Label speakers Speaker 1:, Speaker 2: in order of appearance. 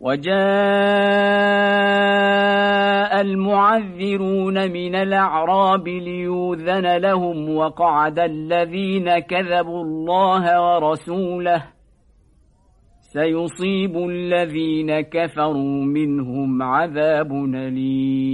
Speaker 1: وجاء المعذرون من الأعراب ليوذن لهم وقعد الذين كذبوا الله ورسوله سيصيب الذين كفروا منهم عذاب أليم.